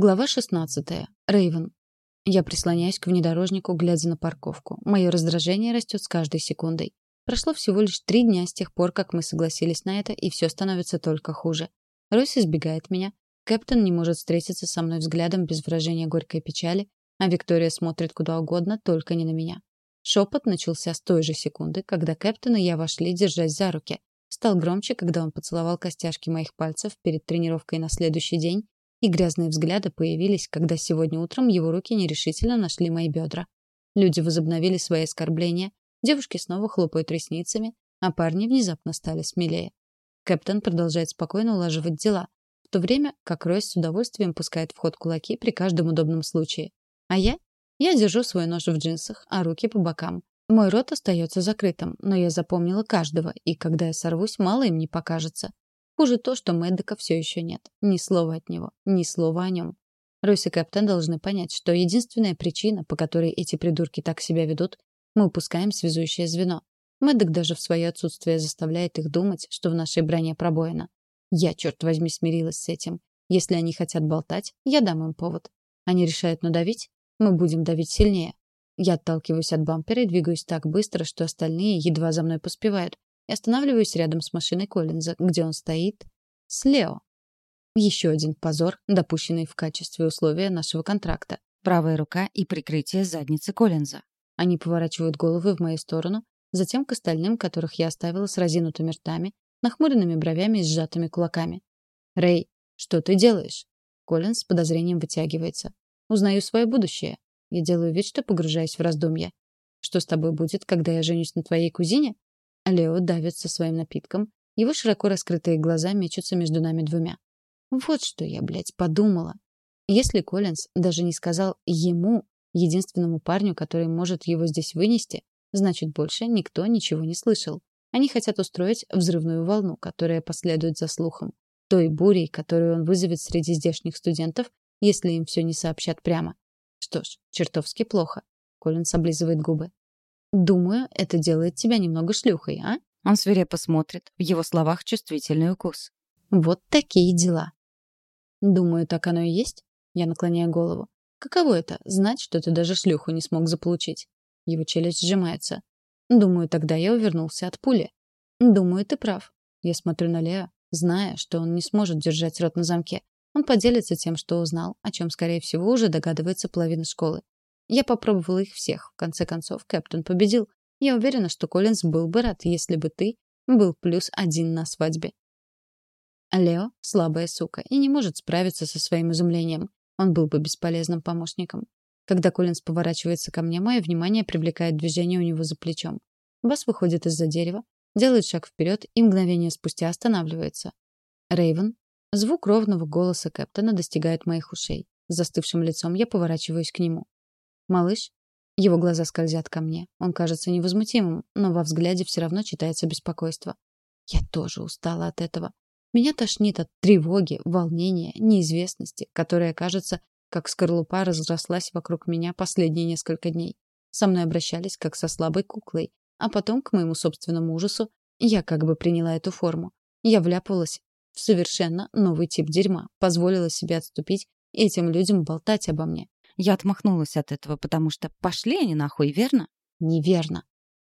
Глава 16. Рейвен. Я прислоняюсь к внедорожнику, глядя на парковку. Мое раздражение растет с каждой секундой. Прошло всего лишь три дня с тех пор, как мы согласились на это, и все становится только хуже. Ройс избегает меня. Кэптон не может встретиться со мной взглядом без выражения горькой печали, а Виктория смотрит куда угодно, только не на меня. Шепот начался с той же секунды, когда Кэптон и я вошли, держась за руки. Стал громче, когда он поцеловал костяшки моих пальцев перед тренировкой на следующий день и грязные взгляды появились, когда сегодня утром его руки нерешительно нашли мои бедра. Люди возобновили свои оскорбления, девушки снова хлопают ресницами, а парни внезапно стали смелее. Кэптон продолжает спокойно улаживать дела, в то время как Ройс с удовольствием пускает в ход кулаки при каждом удобном случае. А я? Я держу свой нож в джинсах, а руки по бокам. Мой рот остается закрытым, но я запомнила каждого, и когда я сорвусь, мало им не покажется. Хуже то, что Мэддека все еще нет. Ни слова от него, ни слова о нем. Ройс и Кэптен должны понять, что единственная причина, по которой эти придурки так себя ведут, мы упускаем связующее звено. Мэддок даже в свое отсутствие заставляет их думать, что в нашей броне пробоина. Я, черт возьми, смирилась с этим. Если они хотят болтать, я дам им повод. Они решают надавить, мы будем давить сильнее. Я отталкиваюсь от бампера и двигаюсь так быстро, что остальные едва за мной поспевают и останавливаюсь рядом с машиной Коллинза, где он стоит с Лео. Еще один позор, допущенный в качестве условия нашего контракта. Правая рука и прикрытие задницы Коллинза. Они поворачивают головы в мою сторону, затем к остальным, которых я оставила с разинутыми ртами, нахмуренными бровями и сжатыми кулаками. «Рэй, что ты делаешь?» Коллинз с подозрением вытягивается. «Узнаю свое будущее. Я делаю вид, что погружаюсь в раздумья. Что с тобой будет, когда я женюсь на твоей кузине? Лео давится своим напитком. Его широко раскрытые глаза мечутся между нами двумя. Вот что я, блядь, подумала. Если Коллинз даже не сказал ему, единственному парню, который может его здесь вынести, значит, больше никто ничего не слышал. Они хотят устроить взрывную волну, которая последует за слухом. Той бурей, которую он вызовет среди здешних студентов, если им все не сообщат прямо. Что ж, чертовски плохо. Коллинз облизывает губы. Думаю, это делает тебя немного шлюхой, а? Он свирепо смотрит. В его словах чувствительный укус. Вот такие дела. Думаю, так оно и есть. Я наклоняю голову. Каково это — знать, что ты даже шлюху не смог заполучить? Его челюсть сжимается. Думаю, тогда я увернулся от пули. Думаю, ты прав. Я смотрю на Лео, зная, что он не сможет держать рот на замке. Он поделится тем, что узнал, о чем, скорее всего, уже догадывается половина школы. Я попробовала их всех. В конце концов, Кэптон победил. Я уверена, что Коллинз был бы рад, если бы ты был плюс один на свадьбе. Лео — слабая сука и не может справиться со своим изумлением. Он был бы бесполезным помощником. Когда Коллинз поворачивается ко мне, мое внимание привлекает движение у него за плечом. Бас выходит из-за дерева, делает шаг вперед и мгновение спустя останавливается. Рейвен. Звук ровного голоса Кэптона достигает моих ушей. С застывшим лицом я поворачиваюсь к нему. «Малыш?» Его глаза скользят ко мне. Он кажется невозмутимым, но во взгляде все равно читается беспокойство. Я тоже устала от этого. Меня тошнит от тревоги, волнения, неизвестности, которая, кажется, как скорлупа разрослась вокруг меня последние несколько дней. Со мной обращались как со слабой куклой, а потом, к моему собственному ужасу, я как бы приняла эту форму. Я вляпалась в совершенно новый тип дерьма, позволила себе отступить и этим людям болтать обо мне. Я отмахнулась от этого, потому что пошли они нахуй, верно? Неверно.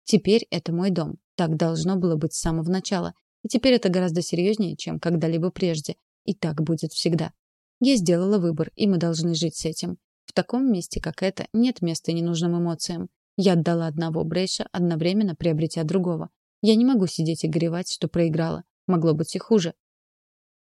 Теперь это мой дом. Так должно было быть с самого начала. И теперь это гораздо серьезнее, чем когда-либо прежде. И так будет всегда. Я сделала выбор, и мы должны жить с этим. В таком месте, как это, нет места ненужным эмоциям. Я отдала одного Брейша, одновременно приобретя другого. Я не могу сидеть и горевать, что проиграла. Могло быть и хуже.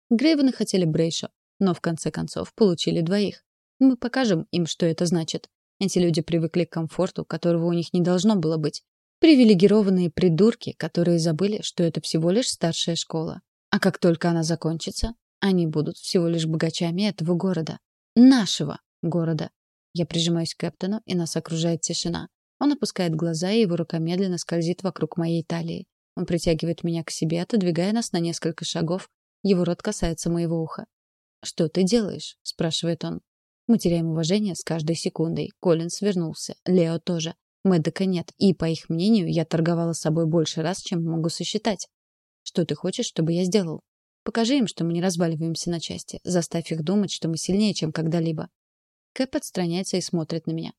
Грейвены хотели Брейша, но в конце концов получили двоих. Мы покажем им, что это значит. Эти люди привыкли к комфорту, которого у них не должно было быть. Привилегированные придурки, которые забыли, что это всего лишь старшая школа. А как только она закончится, они будут всего лишь богачами этого города. Нашего города. Я прижимаюсь к Кэптону, и нас окружает тишина. Он опускает глаза, и его рука медленно скользит вокруг моей талии. Он притягивает меня к себе, отодвигая нас на несколько шагов. Его рот касается моего уха. «Что ты делаешь?» — спрашивает он. Мы теряем уважение с каждой секундой. Коллинс вернулся. Лео тоже. Мэддека нет. И, по их мнению, я торговала собой больше раз, чем могу сосчитать. Что ты хочешь, чтобы я сделал? Покажи им, что мы не разваливаемся на части. Заставь их думать, что мы сильнее, чем когда-либо. Кэп отстраняется и смотрит на меня.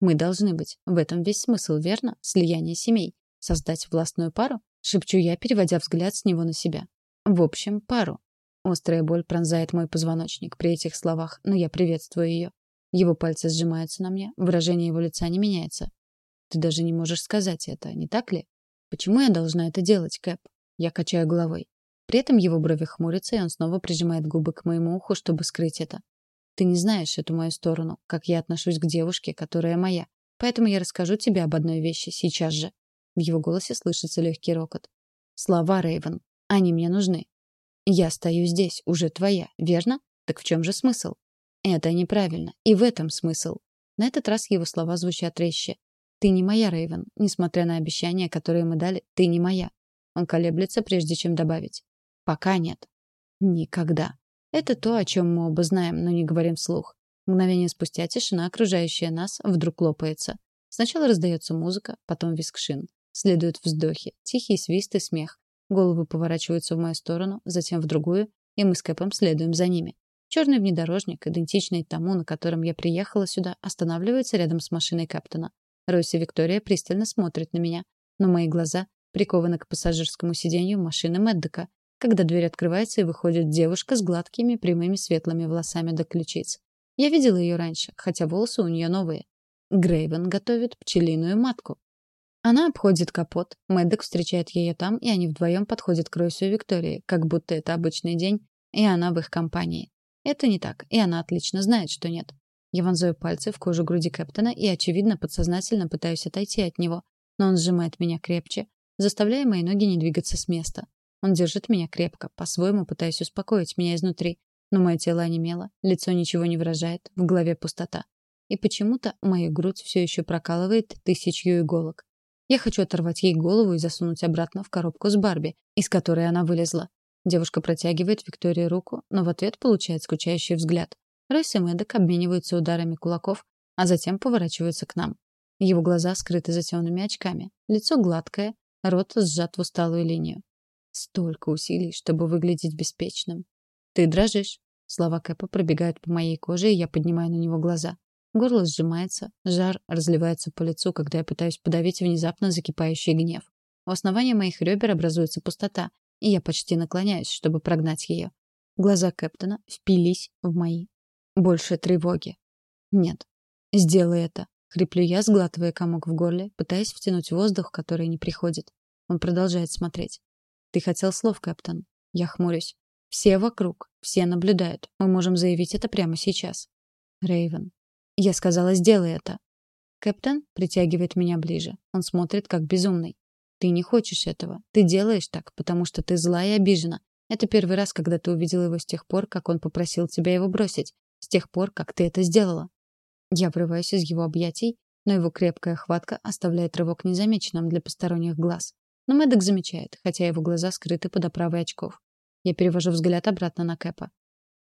Мы должны быть. В этом весь смысл, верно? Слияние семей. Создать властную пару? Шепчу я, переводя взгляд с него на себя. В общем, пару. Острая боль пронзает мой позвоночник при этих словах, но я приветствую ее. Его пальцы сжимаются на мне, выражение его лица не меняется. Ты даже не можешь сказать это, не так ли? Почему я должна это делать, Кэп? Я качаю головой. При этом его брови хмурятся, и он снова прижимает губы к моему уху, чтобы скрыть это. Ты не знаешь эту мою сторону, как я отношусь к девушке, которая моя. Поэтому я расскажу тебе об одной вещи сейчас же. В его голосе слышится легкий рокот. Слова, Рейвен. Они мне нужны. Я стою здесь, уже твоя, верно? Так в чем же смысл? Это неправильно. И в этом смысл. На этот раз его слова звучат резче. Ты не моя, Рейвен. Несмотря на обещания, которые мы дали, ты не моя. Он колеблется, прежде чем добавить. Пока нет. Никогда. Это то, о чем мы оба знаем, но не говорим вслух. Мгновение спустя тишина, окружающая нас, вдруг лопается. Сначала раздается музыка, потом визг шин. Следуют вздохи, тихий свист и смех. Головы поворачиваются в мою сторону, затем в другую, и мы с Кэпом следуем за ними. Черный внедорожник, идентичный тому, на котором я приехала сюда, останавливается рядом с машиной Кэптона. Ройс и Виктория пристально смотрят на меня, но мои глаза прикованы к пассажирскому сиденью машины Мэддека, когда дверь открывается и выходит девушка с гладкими прямыми светлыми волосами до ключиц. Я видела ее раньше, хотя волосы у нее новые. Грейвен готовит пчелиную матку. Она обходит капот, Мэддок встречает ее там, и они вдвоем подходят к Ройсу и Виктории, как будто это обычный день, и она в их компании. Это не так, и она отлично знает, что нет. Я вонзаю пальцы в кожу груди Кэптона и, очевидно, подсознательно пытаюсь отойти от него, но он сжимает меня крепче, заставляя мои ноги не двигаться с места. Он держит меня крепко, по-своему пытаясь успокоить меня изнутри. Но мое тело онемело, лицо ничего не выражает, в голове пустота. И почему-то мою грудь все еще прокалывает тысячью иголок. Я хочу оторвать ей голову и засунуть обратно в коробку с Барби, из которой она вылезла. Девушка протягивает Виктории руку, но в ответ получает скучающий взгляд. Ройс и Мэддок обмениваются ударами кулаков, а затем поворачиваются к нам. Его глаза скрыты за темными очками, лицо гладкое, рот сжат в усталую линию. Столько усилий, чтобы выглядеть беспечным. Ты дрожишь. Слова Кэпа пробегают по моей коже, и я поднимаю на него глаза. Горло сжимается, жар разливается по лицу, когда я пытаюсь подавить внезапно закипающий гнев. У основания моих ребер образуется пустота, и я почти наклоняюсь, чтобы прогнать ее. Глаза Кэптона впились в мои. Больше тревоги. Нет. Сделай это. Хриплю я, сглатывая комок в горле, пытаясь втянуть воздух, который не приходит. Он продолжает смотреть. Ты хотел слов, капитан. Я хмурюсь. Все вокруг, все наблюдают. Мы можем заявить это прямо сейчас. Рейвен. Я сказала, сделай это. Капитан притягивает меня ближе. Он смотрит как безумный. Ты не хочешь этого. Ты делаешь так, потому что ты зла и обижена. Это первый раз, когда ты увидела его с тех пор, как он попросил тебя его бросить. С тех пор, как ты это сделала. Я врываюсь из его объятий, но его крепкая хватка оставляет рывок незамеченным для посторонних глаз. Но Мэддок замечает, хотя его глаза скрыты под оправой очков. Я перевожу взгляд обратно на Кэпа.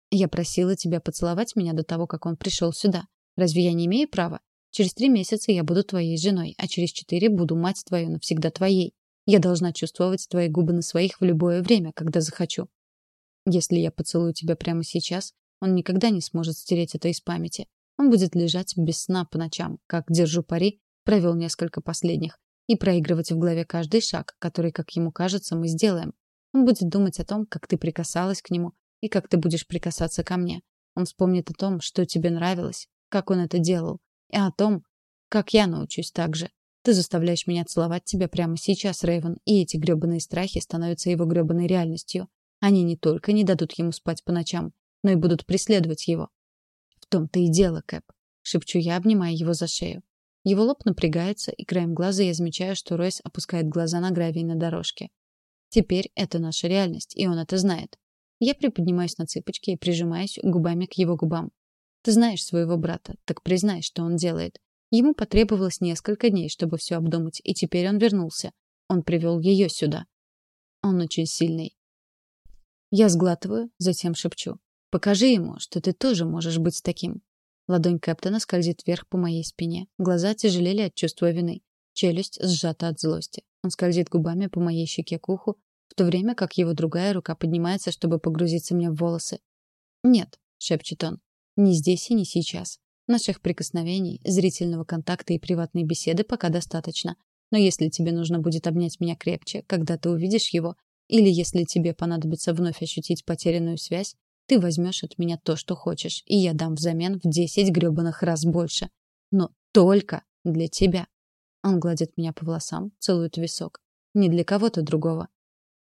«Я просила тебя поцеловать меня до того, как он пришел сюда. Разве я не имею права? Через три месяца я буду твоей женой, а через четыре буду мать твою навсегда твоей. Я должна чувствовать твои губы на своих в любое время, когда захочу. Если я поцелую тебя прямо сейчас, он никогда не сможет стереть это из памяти. Он будет лежать без сна по ночам, как, держу пари, провел несколько последних, и проигрывать в голове каждый шаг, который, как ему кажется, мы сделаем. Он будет думать о том, как ты прикасалась к нему и как ты будешь прикасаться ко мне. Он вспомнит о том, что тебе нравилось, как он это делал, и о том, как я научусь так же. Ты заставляешь меня целовать тебя прямо сейчас, Рейвен, и эти грёбаные страхи становятся его грёбаной реальностью. Они не только не дадут ему спать по ночам, но и будут преследовать его. В том-то и дело, Кэп, шепчу я, обнимая его за шею. Его лоб напрягается, и краем глаза я замечаю, что Ройс опускает глаза на гравий на дорожке. Теперь это наша реальность, и он это знает. Я приподнимаюсь на цыпочки и прижимаюсь губами к его губам. Ты знаешь своего брата, так признай, что он делает. Ему потребовалось несколько дней, чтобы все обдумать, и теперь он вернулся. Он привел ее сюда. Он очень сильный. Я сглатываю, затем шепчу. Покажи ему, что ты тоже можешь быть таким. Ладонь Кэптона скользит вверх по моей спине. Глаза тяжелели от чувства вины. Челюсть сжата от злости. Он скользит губами по моей щеке к уху, в то время как его другая рука поднимается, чтобы погрузиться мне в волосы. «Нет», — шепчет он, — «не здесь и не сейчас. Наших прикосновений, зрительного контакта и приватной беседы пока достаточно. Но если тебе нужно будет обнять меня крепче, когда ты увидишь его, или если тебе понадобится вновь ощутить потерянную связь, ты возьмешь от меня то, что хочешь, и я дам взамен в десять грёбаных раз больше. Но только для тебя. Он гладит меня по волосам, целует висок. Не для кого-то другого.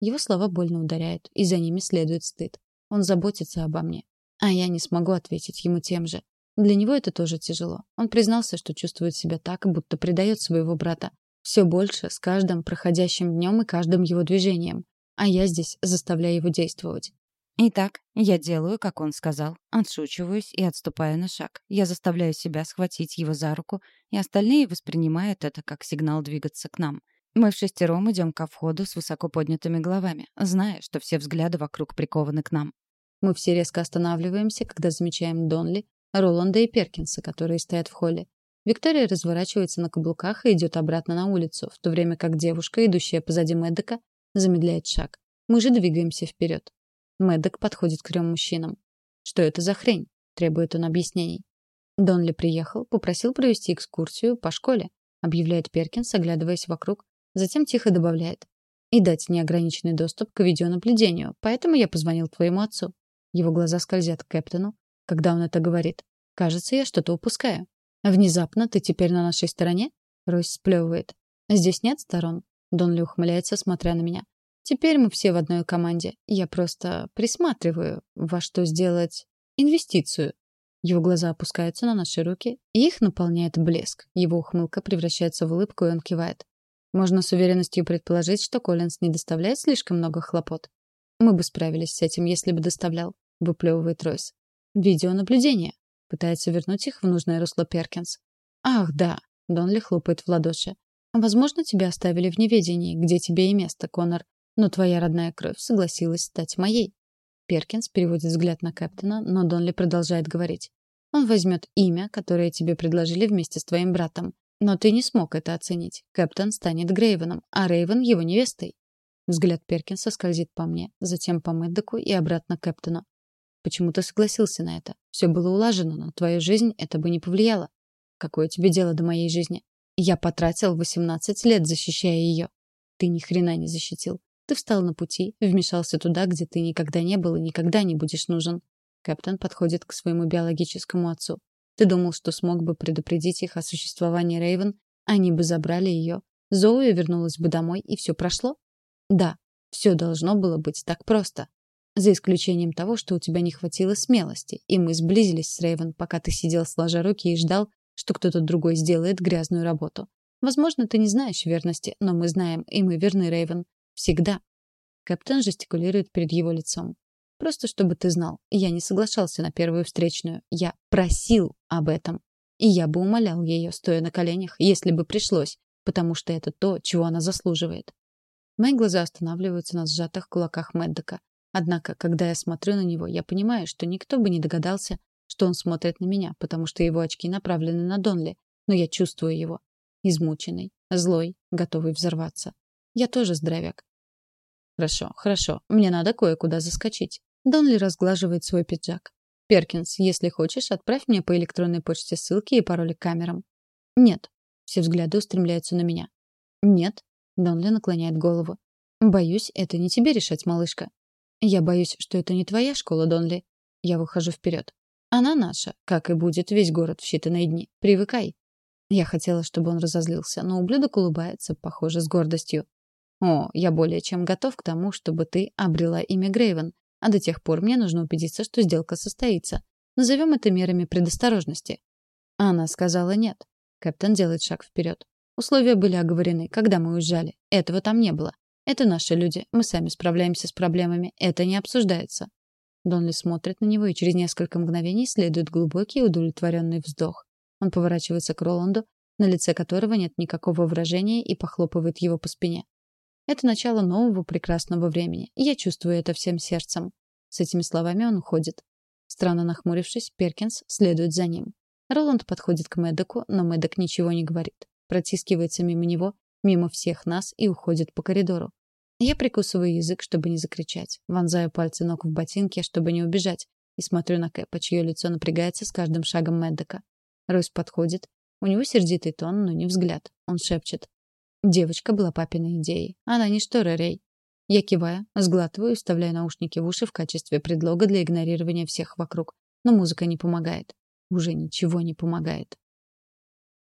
Его слова больно ударяют, и за ними следует стыд. Он заботится обо мне. А я не смогу ответить ему тем же. Для него это тоже тяжело. Он признался, что чувствует себя так, будто предает своего брата. Все больше с каждым проходящим днем и каждым его движением. А я здесь заставляю его действовать. Итак, я делаю, как он сказал, отшучиваюсь и отступаю на шаг. Я заставляю себя схватить его за руку, и остальные воспринимают это как сигнал двигаться к нам. Мы в шестером идем ко входу с высоко поднятыми головами, зная, что все взгляды вокруг прикованы к нам. Мы все резко останавливаемся, когда замечаем Донли, Роланда и Перкинса, которые стоят в холле. Виктория разворачивается на каблуках и идет обратно на улицу, в то время как девушка, идущая позади Мэддека, замедляет шаг. Мы же двигаемся вперед. Мэддок подходит к трем мужчинам. «Что это за хрень?» — требует он объяснений. Донли приехал, попросил провести экскурсию по школе, объявляет Перкинс, оглядываясь вокруг, затем тихо добавляет. «И дать неограниченный доступ к видеонаблюдению, поэтому я позвонил твоему отцу». Его глаза скользят к Кэптону, когда он это говорит. «Кажется, я что-то упускаю». «Внезапно ты теперь на нашей стороне?» Ройс сплевывает. «Здесь нет сторон». Донли ухмыляется, смотря на меня. Теперь мы все в одной команде. Я просто присматриваю, во что сделать инвестицию. Его глаза опускаются на наши руки, и их наполняет блеск. Его ухмылка превращается в улыбку, и он кивает. Можно с уверенностью предположить, что Коллинз не доставляет слишком много хлопот. Мы бы справились с этим, если бы доставлял, выплевывает Ройс. Видеонаблюдение. Пытается вернуть их в нужное русло Перкинс. Ах, да. Донли хлопает в ладоши. Возможно, тебя оставили в неведении, где тебе и место, Конор. Но твоя родная кровь согласилась стать моей. Перкинс переводит взгляд на Кэптона, но Донли продолжает говорить. Он возьмет имя, которое тебе предложили вместе с твоим братом. Но ты не смог это оценить. Кэптон станет Грейвеном, а Рейвен его невестой. Взгляд Перкинса скользит по мне, затем по Мэддоку и обратно к Кэптону. Почему ты согласился на это? Все было улажено, но твою жизнь это бы не повлияло. Какое тебе дело до моей жизни? Я потратил 18 лет, защищая ее. Ты ни хрена не защитил. Ты встал на пути, вмешался туда, где ты никогда не был и никогда не будешь нужен. Капитан подходит к своему биологическому отцу. Ты думал, что смог бы предупредить их о существовании Рейвен, они бы забрали ее. Зоуя вернулась бы домой, и все прошло? Да, все должно было быть так просто. За исключением того, что у тебя не хватило смелости, и мы сблизились с Рейвен, пока ты сидел сложа руки и ждал, что кто-то другой сделает грязную работу. Возможно, ты не знаешь верности, но мы знаем, и мы верны Рейвен. Всегда. Капитан жестикулирует перед его лицом. Просто чтобы ты знал, я не соглашался на первую встречную. Я просил об этом. И я бы умолял ее, стоя на коленях, если бы пришлось, потому что это то, чего она заслуживает. Мои глаза останавливаются на сжатых кулаках Мэддока. Однако, когда я смотрю на него, я понимаю, что никто бы не догадался, что он смотрит на меня, потому что его очки направлены на Донли, но я чувствую его. Измученный, злой, готовый взорваться. Я тоже здоровяк. Хорошо, хорошо. Мне надо кое-куда заскочить. Донли разглаживает свой пиджак. Перкинс, если хочешь, отправь мне по электронной почте ссылки и пароли к камерам. Нет. Все взгляды устремляются на меня. Нет. Донли наклоняет голову. Боюсь, это не тебе решать, малышка. Я боюсь, что это не твоя школа, Донли. Я выхожу вперед. Она наша, как и будет весь город в считанные дни. Привыкай. Я хотела, чтобы он разозлился, но ублюдок улыбается, похоже, с гордостью. О, я более чем готов к тому, чтобы ты обрела имя Грейвен. А до тех пор мне нужно убедиться, что сделка состоится. Назовем это мерами предосторожности. Она сказала нет. Капитан делает шаг вперед. Условия были оговорены, когда мы уезжали. Этого там не было. Это наши люди. Мы сами справляемся с проблемами. Это не обсуждается. Донли смотрит на него, и через несколько мгновений следует глубокий удовлетворенный вздох. Он поворачивается к Роланду, на лице которого нет никакого выражения, и похлопывает его по спине. Это начало нового прекрасного времени, я чувствую это всем сердцем. С этими словами он уходит. Странно нахмурившись, Перкинс следует за ним. Роланд подходит к Мэддоку, но Мэддок ничего не говорит. Протискивается мимо него, мимо всех нас и уходит по коридору. Я прикусываю язык, чтобы не закричать. Вонзаю пальцы ног в ботинки, чтобы не убежать. И смотрю на Кэпа, чье лицо напрягается с каждым шагом Мэддока. Ройс подходит. У него сердитый тон, но не взгляд. Он шепчет. Девочка была папиной идеей. Она не что, Рэй. Я киваю, сглатываю и вставляю наушники в уши в качестве предлога для игнорирования всех вокруг. Но музыка не помогает. Уже ничего не помогает.